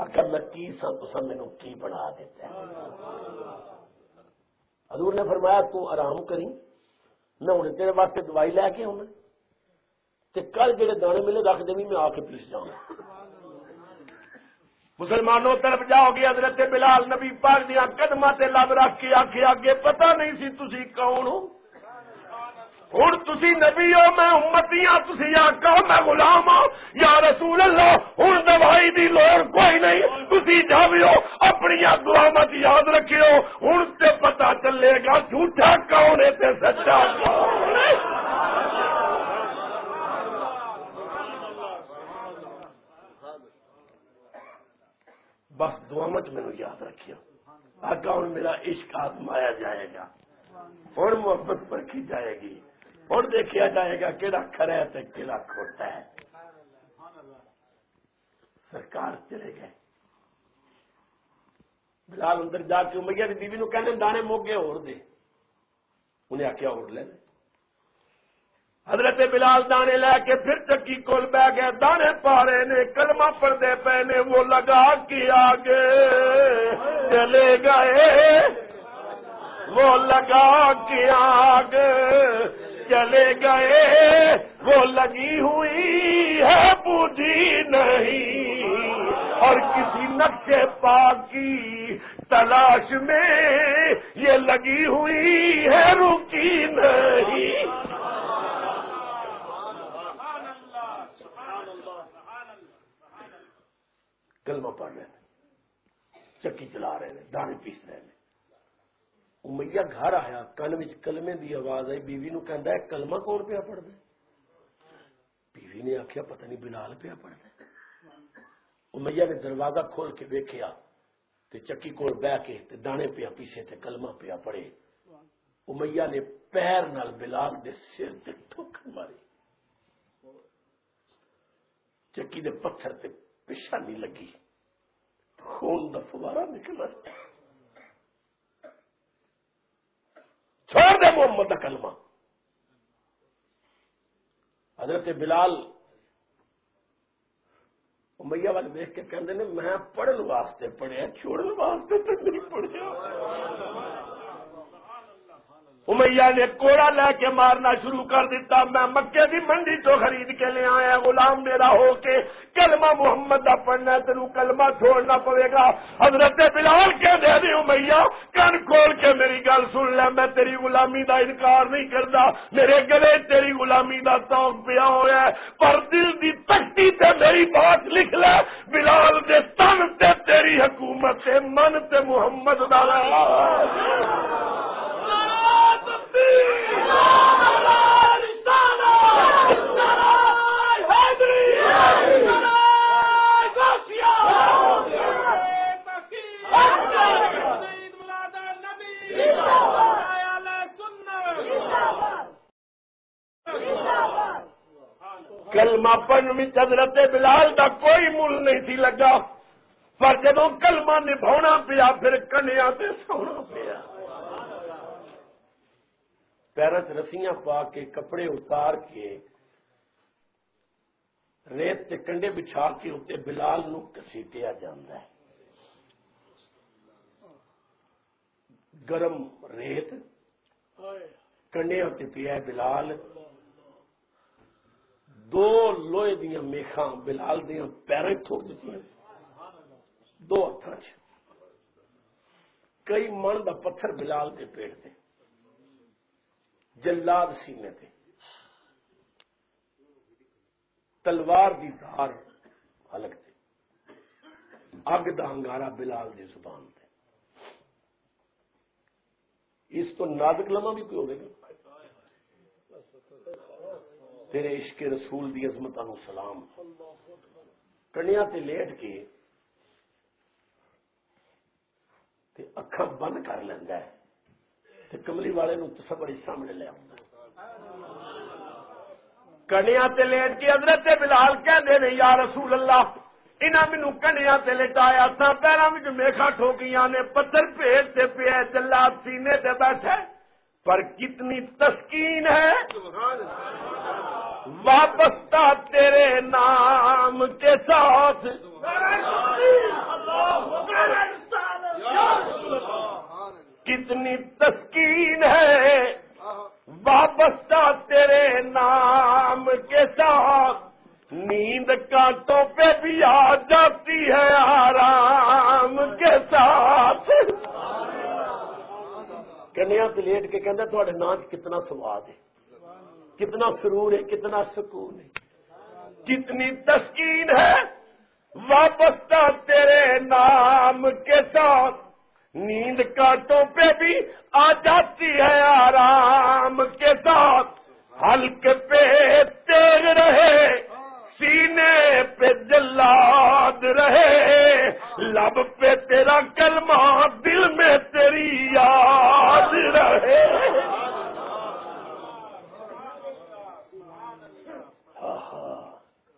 اگر میں کی سا تو مینو کی بنا دیتا حضور نے فرمایا، تو آرام کری میں ہوں تیرے واسطے دوائی لے کے آنا۔ کل جڑے دانے ملے، رکھ دیں میں آ کے پیس جاؤں۔ مسلمانوں طرف جاؤ گے، حضرت بلال نبی پاک دیا قدم سے لب رکھ کے آخیا اگے پتا نہیں سی تھی کون ہو۔ ہوں تھی نبی ہو، میں امتی ہوں تھی آکا میں غلام ہوں یا رسول اللہ ہوں دوائی دی لوڑ کوئی نہیں۔ تھی جاؤ اپنی دعامت یاد رکھو ہوں تے پتا چلے گا جھوٹا کون ہے سچا کون ہے۔ بس دعامت مینو یاد رکھیو آگا ہوں میرا عشق آزمایا جائے گا۔ اور محبت پرکھی جائے گی۔ اور دیکھا جائے گا کہڑا کھڑا ہے تو کہڑا کھوٹا ہے۔ سرکار چلے گئے۔ بلال اندر جا کے امیا کی بیوی نو کہنے دانے موگے اور دے۔ انہیں آخیا اور لے۔ حضرت بلال دانے لے کے پھر چکی کول بہ گئے، دانے پارے نے کلمہ پڑھتے پے نے وہ لگا کے آگے چلے گئے۔ وہ لگا کے آگے چلے گئے۔ وہ لگی ہوئی ہے، بوجھی نہیں۔ اور کسی نقشے پاک کی تلاش میں یہ لگی ہوئی ہے، رکی نہیں۔ کلمہ پڑھ رہے ہیں چکی چلا رہے ہیں دانے پیس رہے ہیں امیا گھر آیا، کن کلمے دی آواز آئی، بیوی نو کہندا ہے، کلمہ کون پیا پڑھ دے بیوی نے آخیا پتہ نہیں بلال پیا پڑھ دے امیا نے دروازہ کھول کے ویکیا تے چکی کول بہ کے تے دانے پیا پیسے تے کلمہ پیا پڑے امیا نے پیر نال بلال دے سر تے ٹھوکر ماری چکی دے پتھر تے پیشانی لگی۔ خون دا فوارا نکلا چھوڑ دے محمد کا کلمہ۔ حضرت بلال امیا والے دیکھ کے کہتے ہیں میں پڑھن واسطے پڑھیا، چھوڑن واسطے تو نہیں پڑھیا۔ امیا نے کوڑا لے کے مارنا شروع کر دیتا۔ میں مکے کی منڈی تو خرید کے لے آیا۔ غلام میرا ہو کے کلمہ محمد کا پڑھنا تینوں کلمہ چھوڑنا پڑے گا۔ حضرت بلال کے دے دی امیا کن کھول کے میری گل سن لے، میں تیری غلامی دا انکار نہیں کرتا میرے گلے تیری غلامی دا توق پیا ہوا ہے۔ پر دل دی تشتی تے میری بات لکھ لے۔ بلال دے تن تے تیری حکومت من تے محمد دا۔ کلمہ پڑھنے میں حضرت بلال کا کوئی مل نہیں سی لگا، پر جب کلمہ نبھا پیا، پھر کنیا سونا پیا۔ پیرت رسیاں پا کے کپڑے اتار کے ریت تے کنڈے بچھا کے اتنے بلال نو کسیٹیا جاندہ ہے۔ گرم ریت، کنڈے ہوتے پیا بلال۔ دو لوہے دیا میخا بلال دیا پیریں تھوڑ دیتی ہیں دو ہاتھ کئی من دا پتھر بلال کے پیڑ دے۔ جلاد سینے تے تلوار دی دھار الگ تے اگ دا انگارا بلال دی زبان تے اس تو نازک لمحہ بھی کوئی ہوگا؟ تیرے عشق رسول دی عظمت نو سلام۔ کنیا تے لیٹ کے تے اکھا بند کر لینا ہے۔ کملی والے نو تصور بڑی سامنے لے آؤں کنیا تے لیٹ کے حضرت بلال کہہ دے یا رسول اللہ انہاں مینو کنیا تے لٹایا تھا پیروں میں میخا ٹھوکیاں نے پتھر پیٹ سے پیا جلاد سینے تے بیٹھے پر کتنی تسکین ہے واپس تیرے نام کے ساتھ اللہ کتنی تسکین ہے۔ وابستہ تیرے نام کے ساتھ نیند کانٹوں پہ بھی آ جاتی ہے آرام کے ساتھ۔ کنیا لیٹ کے کہنا تھوڑے ناچ کتنا سواد ہے، کتنا سرور ہے، کتنا سکون ہے۔ کتنی تسکین ہے، وابستہ تیرے نام کے ساتھ نیند کاٹوں پہ بھی آ جاتی ہے آرام کے ساتھ۔ ہلکے پہ تیز رہے، سینے پہ جلاد رہے۔ لب پہ تیرا کلمہ دل میں تیری یاد رہے۔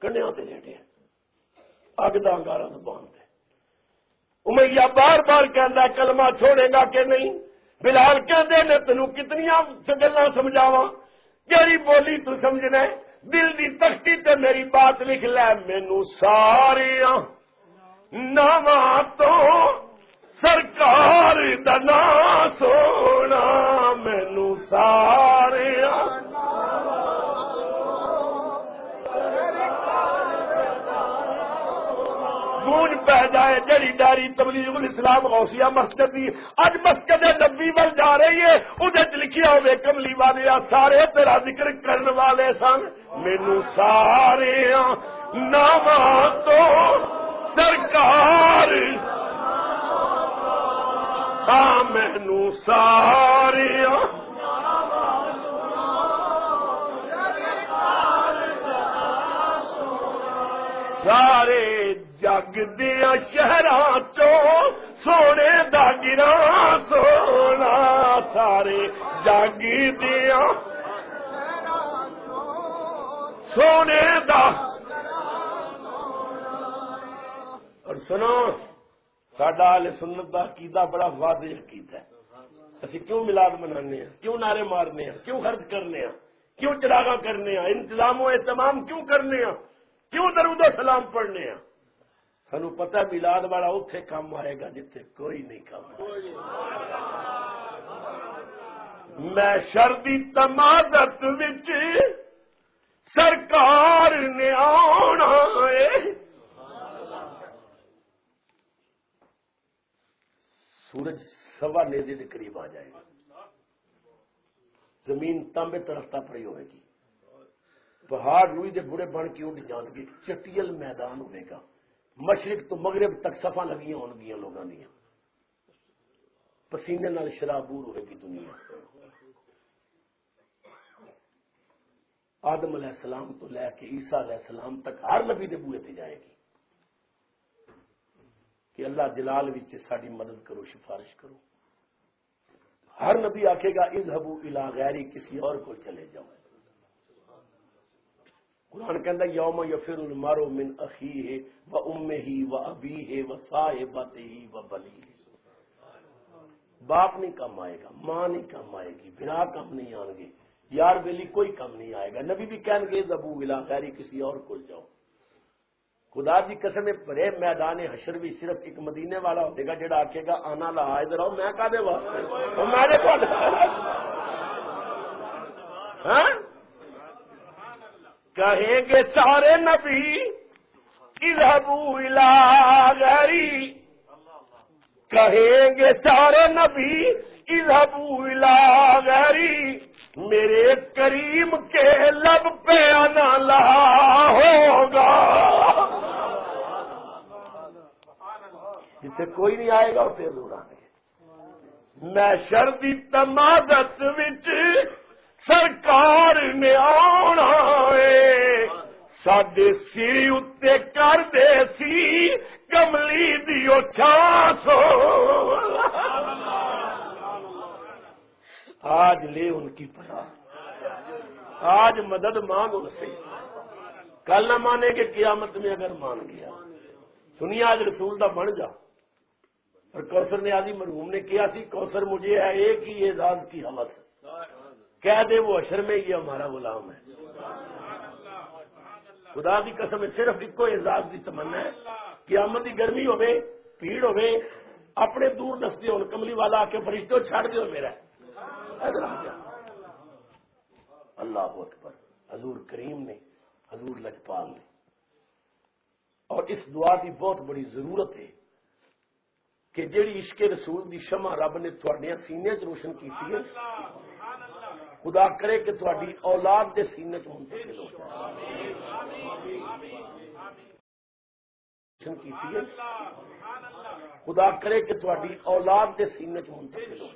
کنیا لیٹے اگ دانگارا زبان امیہ بار بار کہہ کلمہ چھوڑے گا کہ نہیں؟ بلال کہتے نے، تینوں کتنی گلا سمجھاوا کہڑی بولی تو سمجھنا دل دی تختی تے میری بات لکھ لے مینو سارے نواں تو سرکار دنا سونا مینو سارے گونج پہ جائے، جڑی ڈاری تبلیغ الاسلام غوثیہ مسجد دی اج مسجد نبی ول جا رہی ہے، ادھر لکھیا ہوئے کملی والے سارے تیرا ذکر کرن والے سن۔ مینو سارے نام تو سرکار۔ ہاں مینو سارے سارے جگ دیا شہر چو، سونے دا سونا، سارے جگ دیا سونے دا۔ اور سنو سڈا سنت کا کیدا بڑا واضح کیتا ہے۔ اسی کیوں ملاد منانے ہیں؟ کیوں نعرے مارنے ہیں؟ کیوں خرچ کرنے ہیں؟ کیوں چراغا کرنے ہیں؟ انتظام و اہتمام کیوں کرنے ہیں؟ کیوں درود و سلام پڑھنے ہیں؟ سنو پتا ملاد والا اتے کام آئے گا جتھے کوئی نہیں کام میں شردی تمادت وچ سرکار نے آنا ہے۔ سورج سوا نیزے کے قریب آ جائے گا۔ زمین تانبے ترختا پڑی ہوئے گی۔ پہاڑ روئی دے بڑے بن کے اٹھ جان گے چٹیل میدان ہوئے گا۔ مشرق تو مغرب تک سفا لگیاں ہو گیا لوگوں دیا پسینے نال شرابور ہوئے گی دنیا۔ آدم علیہ السلام تو لے کے عیسیٰ علیہ السلام تک ہر نبی دے بوئے تے جائے گی۔ کہ اللہ جلال ساری مدد کرو، سفارش کرو۔ ہر نبی آکھے گا از ہبو الا غیری، کسی اور کو چلے جاؤ۔ قرآن کہ یوم یفر المارو من اخی ہے وہ ام ہی و ابی ہے وہ صاحبت ہی و بلی باپ نہیں کم آئے گا، ماں نہیں کم آئے گی، بنا کم نہیں آن گے۔ یار بیلی کوئی کم نہیں آئے گا۔ نبی بھی کہیں گے، زبو ولا خیری کسی اور کو جاؤ۔ خدا کی قسم بڑے میدان حشر بھی صرف ایک مدینے والا ہوگا جڑا آکے گا، آنا لا، ادھر آؤ، میں کا دے ہاں؟ کہیں گے سارے نبی، اذهبوا الى کہیں گے سارے نبی، اذهبوا الى غیری میرے کریم کے لب پہ آنا لا ہوگا۔ جسے کوئی نہیں آئے گا پھر ضرور میں شردی تمادت وچ سرکار نے آنا ہے۔ سڈے سری اتنے کر دے سی کملی دیو چھاسو آج لے ان کی پناہ۔ آج مدد مانگ ان سے۔ کل نہ مانے کہ قیامت میں اگر مان گیا۔ سنیے، آج رسول دا بن جا۔ اور کوثر نے آدھی مرحوم نے کیا سی، کوثر مجھے ہے، ایک ہی اعزاز کی حوث کہہ دے وہ اشر میں یہ ہمارا غلام ہے۔ خدا کی قسم صرف ایک اعزاز کی تمنا ہے۔ قیامت کی گرمی ہوے بھیڑ ہوے اپنے دور نستے ہو کملی والا آ کے فرشتوں چھڑ دو میرا اللہ اکبر، حضور کریم نے، حضور لجپال نے۔ اور اس دعا کی بہت بڑی ضرورت ہے کہ جیڑی عشق رسول دی شمع رب نے تھوڑی سینے چ روشن کی خدا کرے کہ تھوڑی اولاد دے سینے چ منتقل ہو جائے۔ خدا کرے کہ تھوڑی اولاد دے سینے چ منتقل ہو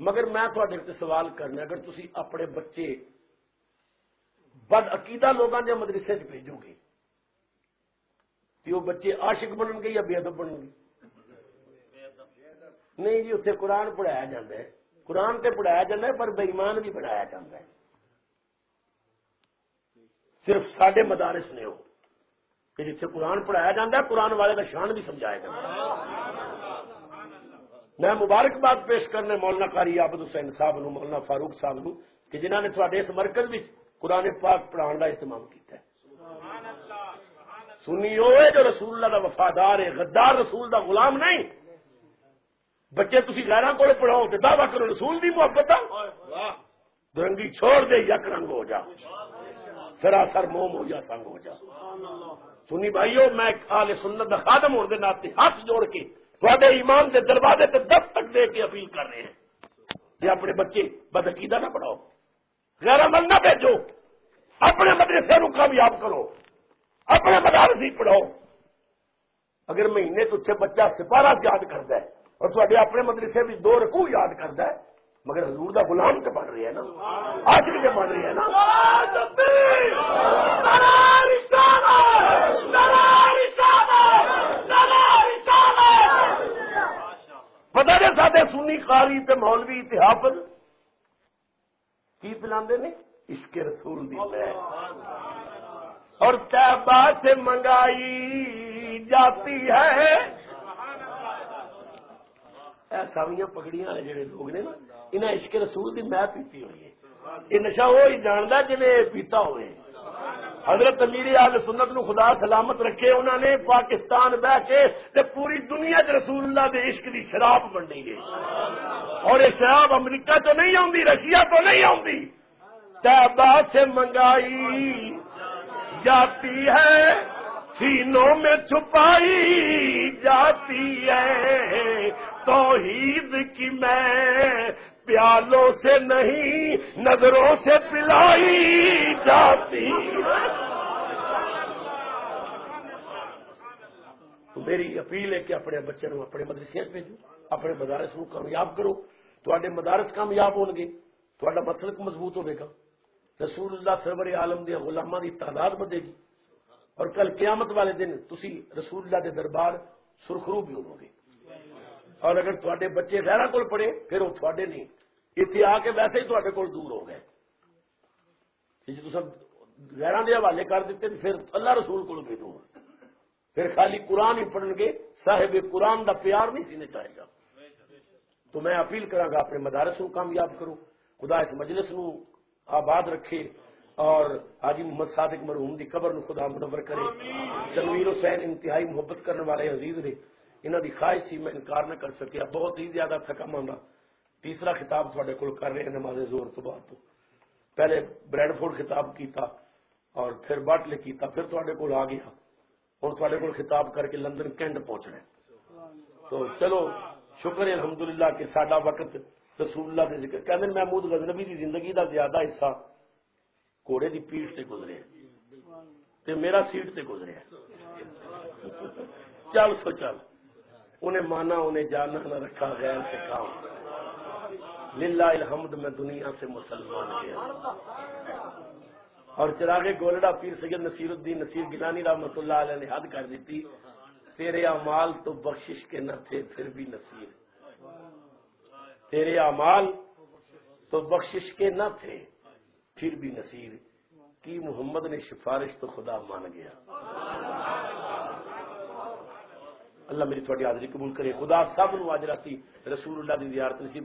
مگر میں تھوڑے سوال کرنا اگر تھی اپنے بچے بد عقیدہ لوگوں کے مدرسے چ بھیجو گے تو وہ بچے عاشق بنن گے یا بے ادب بنن گے نہیں جی اتنے قرآن پڑھایا جاتا ہے۔ قرآن تے پڑھایا جاتا ہے، پر بےمان بھی پڑھایا جاتا ہے۔ صرف سڈے مدارس نے ہو، کہ جتنے قرآن پڑھایا جاتا ہے، قرآن والے کا شان بھی سمجھایا جاتا میں مبارکباد پیش کرنے مولانا کاری آبد حسین صاحب نو مولانا فاروق صاحب نو کہ جنہوں نے تھوڑے اس مرکز میں قرآن پاک پڑھان کا اہتمام کیا سنی ہوئے جو رسول اللہ دا وفادار ہے، غدار رسول دا غلام نہیں بچے تھی غیران کو پڑھاؤ تو دعوی کرو رسول دی محبت درنگی چھوڑ دے یک رنگ ہو جا۔ سراسر موم ہو جا سنگ ہو جا۔ سنی بھائیو میں آل سنت خادم ہونے ناطے ہاتھ جوڑ کے تھوڑے ایمان کے دروازے سے دس تک دے کے اپیل کر رہے ہیں۔ کہ اپنے بچے بدعقیدہ نہ پڑھاؤ۔ غیر عمل نہ بھیجو۔ اپنے مدرسے نو کامیاب کرو۔ اپنے مدارس ہی پڑھاؤ۔ اگر مہینے چھ بچہ سپارہ یاد کرتا ہے اور تھوڑے اپنے مدرسے بھی دو رکو یاد کرتا ہے، مگر حضور دا غلام تو بن رہی ہے نا۔ آج بھی بن رہی ہے نا۔ پتا نہیں سارے سنی کاری تے مولوی اتحافظ کی پلا نے؟ اس کے رسول دی۔ اور تیبا سے منگائی جاتی ہے۔ ساویاں پگڑیاں والے جڑے لوگ نے نا انہیں عشق رسول دی میں پیتی ہوئی ہے یہ نشا وہ ہی جانتا پیتا ہوئے حضرت امیر آل سنت نو خدا سلامت رکھے انہوں نے پاکستان بہ کے تے پوری دنیا چ رسول اللہ دے عشق دی شراب بننی گئی اور یہ شراب امریکہ تو نہیں آتی رشیا تو نہیں آتی تیبا سے منگائی جاتی ہے سینوں میں چھپائی جاتی ہے توحید کی میں پیالوں سے نہیں، نظروں سے پلائی جاتی۔ تو میری اپیل ہے کہ اپنے بچے نو اپنے مدرسے بھیجو، اپنے مدارس نو کامیاب کرو۔ تے مدارس کامیاب ہو گے تا مسلک مضبوط ہوگا رسول اللہ سرور عالم دیا غلامہ دی تعداد بدے گی۔ اور کل قیامت والے دن تسی رسول اللہ دے دربار سرخرو بھی ہو گے اور اگر تے بچے غیرہ کول پڑے پھر وہ تھوڑے نہیں۔ اتنے آ کے ویسے ہی تے کول دور ہو گئے۔ جی تو غیران دے حوالے کر دیتے پھر اللہ رسول کو بھی دور۔ پھر خالی قرآن ہی پڑھن گے صاحب قرآن دا پیار نہیں سینے چاہے گا۔ تو میں اپیل کرا گا اپنے مدارس نو کامیاب کرو۔ خدا اس مجلس نو آباد رکھے اور حاجی محمد صادق مرحوم دی قبر نو خدا منور کرے۔ تنویر حسین انتہائی محبت کرنے والے عزیز نے انہوں دی خواہش سی میں انکار نہ کر سکیا، بہت ہی زیادہ تھکا مانگا تیسرا خطاب تھوڑے کول کر رہے ہیں نماز زور تو بعد تو۔ پہلے بریڈ فورڈ خطاب کیتا اور پھر باٹلے کیتا، پھر تھوڑے کول آ گیا۔ اور تھوڑے کول خطاب کر کے لندن کینڈ پہنچ رہے۔ تو چلو، شکر الحمدللہ کہ ساڈا وقت رسول اللہ کے ذکر کہتے محمود غزنبی دی زندگی دا زیادہ حصہ گھوڑے دی پیٹ سے گزرے تے میرا سیٹ سے گزرے چل سو، چل۔ انہیں مانا انہیں جانا نہ رکھا، غیر سے کام۔ للہ الحمد میں دنیا سے مسلمان گیا اور چراغے گولڈا پیر سید نصیر الدین نصیر گلانی رحمت اللہ علیہ نے حد کر دیتی، تیرے امال تو بخشش کے نہ تھے، پھر بھی نصیر۔ تیرے امال تو بخشش کے نہ تھے، پھر بھی نصیر۔ کی محمد نے سفارش تو خدا مان گیا۔ اللہ میری تھوڑی حاضری قبول کرے، خدا سب نو آج رسول اللہ کی زیارت نصیب